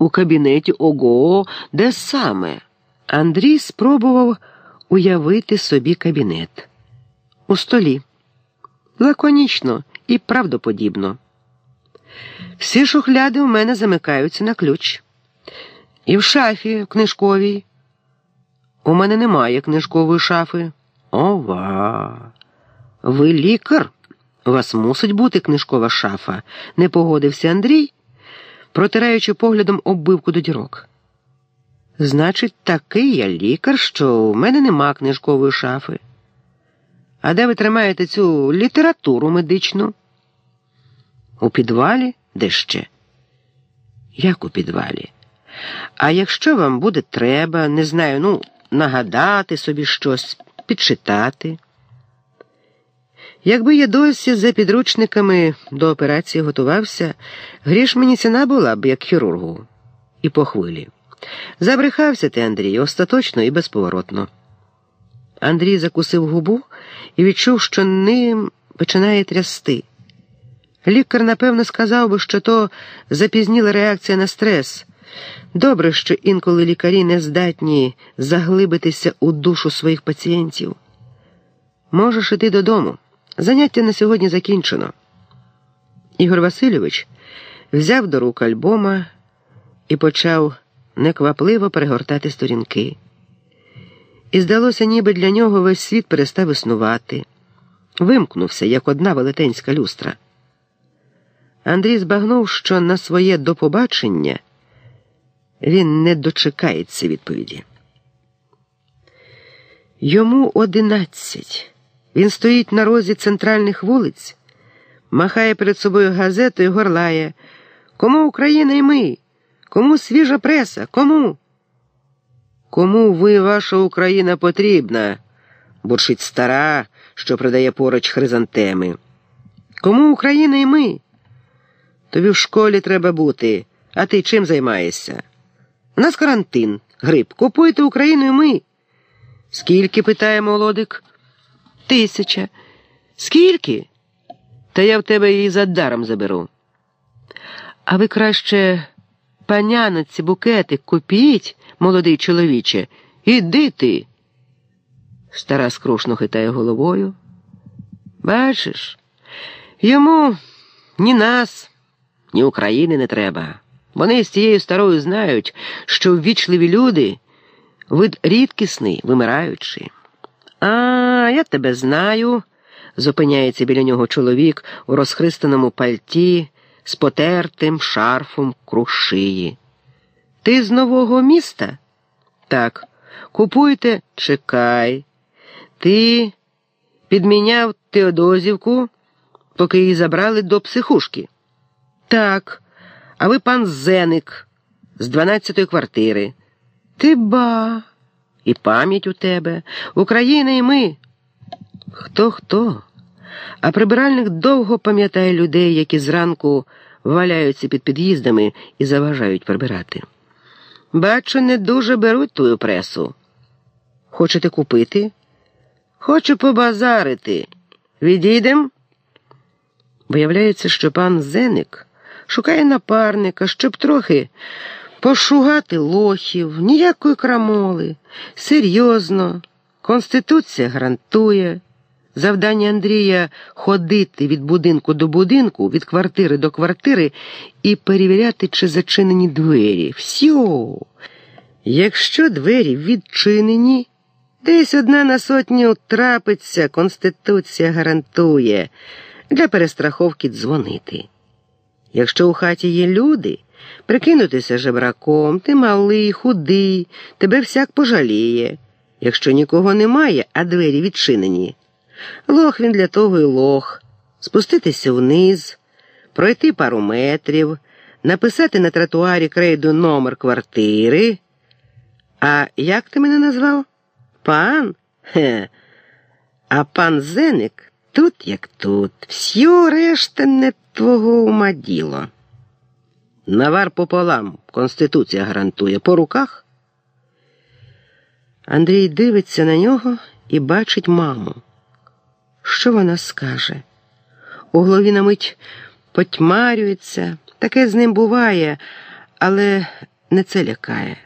У кабінеті ого, де саме? Андрій спробував уявити собі кабінет. У столі. Лаконічно і правдоподібно. Всі шухляди у мене замикаються на ключ. І в шафі книжковій. У мене немає книжкової шафи. Ова. Ви лікар? У вас мусить бути книжкова шафа, не погодився Андрій, протираючи поглядом оббивку до дірок. Значить, такий я лікар, що у мене нема книжкової шафи. А де ви тримаєте цю літературу медичну? У підвалі? Де ще? Як у підвалі? А якщо вам буде треба, не знаю, ну, нагадати собі щось, підчитати. Якби я досі за підручниками до операції готувався, гріш мені ціна була б як хірургу, і по хвилі. Забрехався ти, Андрій, остаточно і безповоротно. Андрій закусив губу і відчув, що ним починає трясти. Лікар, напевно, сказав би, що то запізніла реакція на стрес. Добре, що інколи лікарі не здатні заглибитися у душу своїх пацієнтів. Можеш іти додому. Заняття на сьогодні закінчено. Ігор Васильович взяв до рук альбома і почав неквапливо перегортати сторінки. І здалося, ніби для нього весь світ перестав існувати, вимкнувся, як одна велетенська люстра. Андрій збагнув, що на своє допобачення він не дочекається відповіді. Йому одинадцять. Він стоїть на розі центральних вулиць, махає перед собою газетою, горлає. Кому Україна і ми? Кому свіжа преса? Кому? Кому ви, ваша Україна, потрібна? бурчить стара, що продає поруч хризантеми. Кому Україна і ми? Тобі в школі треба бути, а ти чим займаєшся? У нас карантин, гриб. Купуйте Україну і ми. Скільки питає молодик? Тисяча. Скільки? Та я в тебе її за даром заберу. А ви краще паняноці букетик купіть, молодий чоловіче, іди ти. Стара скрушно хитає головою. Бачиш, йому ні нас, ні України не треба. Вони з цією старою знають, що ввічливі люди вид рідкісний, вимираючий. А, я тебе знаю, зупиняється біля нього чоловік у розхристаному пальті з потертим шарфом круг шиї. Ти з нового міста? Так. Купуйте, чекай. Ти підміняв Теодозівку, поки її забрали до психушки. Так. А ви пан Зеник з 12-ї квартири. Ти ба. І пам'ять у тебе, Україна і ми. Хто хто? А прибиральник довго пам'ятає людей, які зранку валяються під під'їздами і заважають прибирати. Бачу, не дуже беруть твою пресу. Хочете купити? Хочу побазарити. Відійдем? Виявляється, що пан Зеник шукає напарника, щоб трохи пошугати лохів, ніякої крамоли. Серйозно, Конституція гарантує. Завдання Андрія ходити від будинку до будинку, від квартири до квартири і перевіряти, чи зачинені двері. Всьо. Якщо двері відчинені, десь одна на сотню трапиться, Конституція гарантує для перестраховки дзвонити. Якщо у хаті є люди, прикинутися жебраком, ти малий, худий, тебе всяк пожаліє. Якщо нікого немає, а двері відчинені. Лох він для того і лох, спуститися вниз, пройти пару метрів, написати на тротуарі крейду номер квартири. А як ти мене назвав? Пан? Хе. А пан Зеник тут, як тут, всьо решта не твого ума діло. Навар пополам, Конституція гарантує по руках. Андрій дивиться на нього і бачить маму. Що вона скаже? У голові на мить потьмарюється, таке з ним буває, але не це лякає.